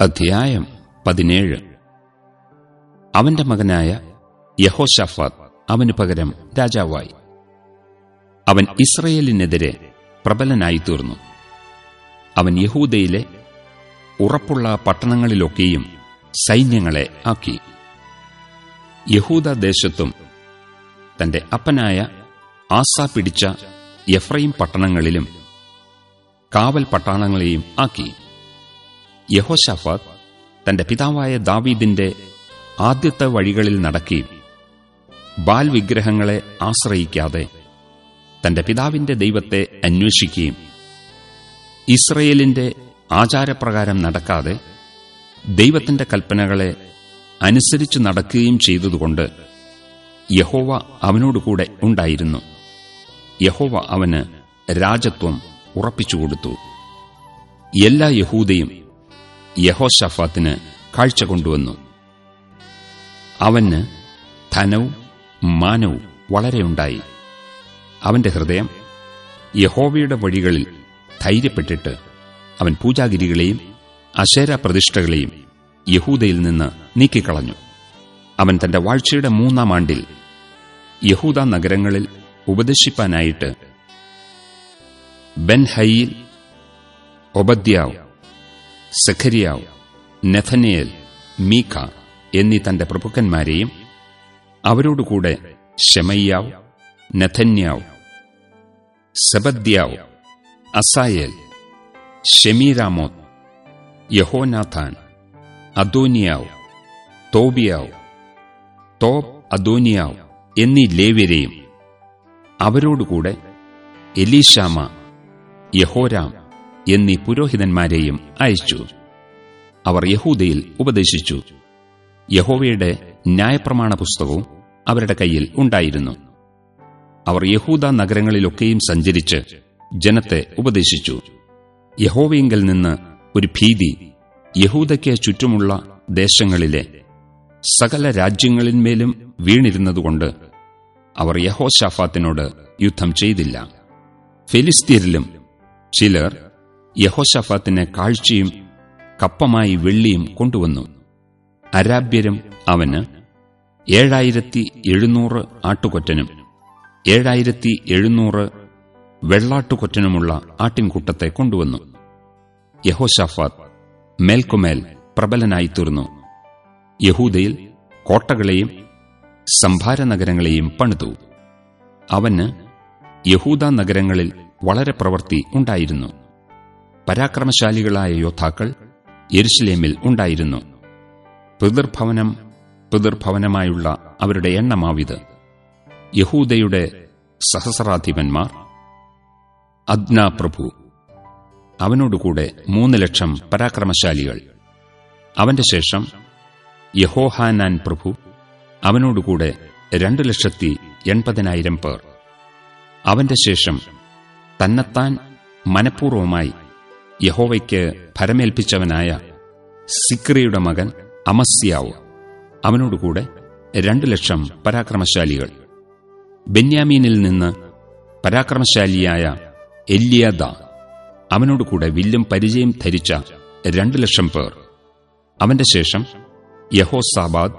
അധ്യായം പതിനേഴ്. അവന്റെ മകനായ യഹോഷാഫാത്ത് അവന് പകരം രാജാവായി. അവൻ ഇസ്രയേലിനെതിരെ പ്രബലനായി തീർന്നു അവൻ യഹൂദയിലെ ഉറപ്പുള്ള പട്ടണങ്ങളിലൊക്കെയും സൈന്യങ്ങളെ ആക്കി. യഹൂദദേശത്തും തന്റെ അപ്പനായ ആസ പിടിച്ച എഫ്രൈം പട്ടണങ്ങളിലും കാവൽ പട്ടാളങ്ങളെയും ആക്കി. യഹോഷാഫാത്ത് തന്റെ പിതാവായ ദാവീദിന്റെ ആദ്യത്തെ വഴികളിൽ നടക്കി ബാൽ വിഗ്രഹങ്ങളെ ആശ്രയിക്കാതെ തന്റെ പിതാവിന്റെ ദൈവത്തെ അന്വേഷിക്കുകയും ഇസ്രയേലിന്റെ ആചാരപ്രകാരം നടക്കാതെ ദൈവത്തിന്റെ കൽപ്പനകളെ അനുസരിച്ച് നടക്കുകയും ചെയ്തതുകൊണ്ട് യഹോവ അവനോടുകൂടെ ഉണ്ടായിരുന്നു. യഹോവ അവന് രാജത്വം ഉറപ്പിച്ചുകൊടുത്തു എല്ലാ യഹൂദയും യഹോഷഫാത്തിന് കാഴ്ച കൊണ്ടുവന്നു. അവന് ധനവും മാനവും വളരെയുണ്ടായി അവന്റെ ഹൃദയം യഹോവയുടെ വഴികളിൽ ധൈര്യപ്പെട്ടിട്ട് അവൻ പൂജാഗിരികളെയും അശേര പ്രതിഷ്ഠകളെയും യഹൂദയിൽ നിന്ന് നീക്കിക്കളഞ്ഞു. അവൻ തന്റെ വാഴ്ചയുടെ മൂന്നാം ആണ്ടിൽ യഹൂദ നഗരങ്ങളിൽ ഉപദേശിപ്പാനായിട്ട് ബെൻഹയിൽ ഒബദ്യാവ് സഖരിയാവ് നെഥനിയേൽ മീക്ക എന്നീ തന്റെ പ്രഭുക്കന്മാരെയും അവരോടുകൂടെ ഷെമയ്യാവ് നെഥന്യാവ് സെബദ്യാവ് അസായേൽ ഷെമീരാമോത്ത് യഹോനാഥാൻ അദോനിയാവ് തോബിയാവ് തോബ് അദോനിയാവ് എന്നീ ലേവ്യരെയും അവരോടുകൂടെ എലീഷാമ യഹോരാം എന്നീ പുരോഹിതന്മാരെയും അയച്ചു. അവർ യഹൂദയിൽ ഉപദേശിച്ചു. യഹോവയുടെ ന്യായപ്രമാണ പുസ്തകവും അവരുടെ കയ്യിൽ ഉണ്ടായിരുന്നു. അവർ യഹൂദ നഗരങ്ങളിലൊക്കെയും സഞ്ചരിച്ച് ജനത്തെ ഉപദേശിച്ചു. യഹോവയെങ്കിൽ നിന്ന് ഒരു ഭീതി യഹൂദയ്ക്ക് ചുറ്റുമുള്ള ദേശങ്ങളിലെ സകല രാജ്യങ്ങളിന്മേലും വീണിരുന്നതുകൊണ്ട് അവർ യഹോഷാഫാത്തിനോട് യുദ്ധം ചെയ്തില്ല. ഫിലിസ്തീനിലും ചിലർ യഹോഷഫാത്തിന് കാഴ്ചയും കപ്പമായി വെള്ളിയും കൊണ്ടുവന്നു. അരാബ്യരും അവന് ഏഴായിരത്തി എഴുന്നൂറ് ആട്ടുകൊറ്റനും ഏഴായിരത്തി എഴുന്നൂറ് വെള്ളാട്ടുകൊറ്റനുമുള്ള ആട്ടിൻകൂട്ടത്തെ കൊണ്ടുവന്നു. യഹോഷാഫാത്ത് മേൽക്കുമേൽ പ്രബലനായി തീർന്നു യഹൂദയിൽ കോട്ടകളെയും സംഭാരനഗരങ്ങളെയും പണിതു. അവന് യഹൂദ നഗരങ്ങളിൽ വളരെ പ്രവൃത്തി ഉണ്ടായിരുന്നു. പരാക്രമശാലികളായ യോദ്ധാക്കൾ യെരുഷലേമിൽ ഉണ്ടായിരുന്നു. പിതൃഭവനം പിതൃഭവനമായുള്ള അവരുടെ എണ്ണമാവിത്. യഹൂദയുടെ സഹസ്രാധിപന്മാർ. അദ്ന പ്രഭു അവനോടുകൂടെ മൂന്ന് ലക്ഷം പരാക്രമശാലികൾ. അവന്റെ ശേഷം യഹോഹാനാൻ പ്രഭു. അവനോടുകൂടെ രണ്ടു ലക്ഷത്തി എൺപതിനായിരം പേർ. അവന്റെ ശേഷം തന്നെത്താൻ മനഃപൂർവമായി യഹോവയ്ക്ക് ഭരമേൽപ്പിച്ചവനായ സിക്രിയുടെ മകൻ അമസ്യാവ്. അവനോടുകൂടെ രണ്ടു ലക്ഷം പരാക്രമശാലികൾ. ബെന്യാമീനിൽ നിന്ന് പരാക്രമശാലിയായ എല്ലിയദ അവനോടുകൂടെ വില്ലും പരിചയം ധരിച്ച രണ്ടു ലക്ഷം പേർ. അവന്റെ ശേഷം യഹോസാബാദ്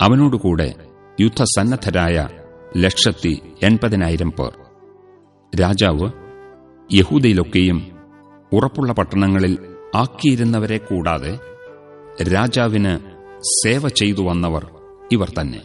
അവനോടുകൂടെ യുദ്ധസന്നദ്ധരായ ലക്ഷത്തി എൺപതിനായിരം പേർ. രാജാവ് യഹൂദയിലൊക്കെയും ഉറപ്പുള്ള പട്ടണങ്ങളിൽ ആക്കിയിരുന്നവരെ കൂടാതെ രാജാവിന് സേവ ചെയ്തു വന്നവർ ഇവർ തന്നെ.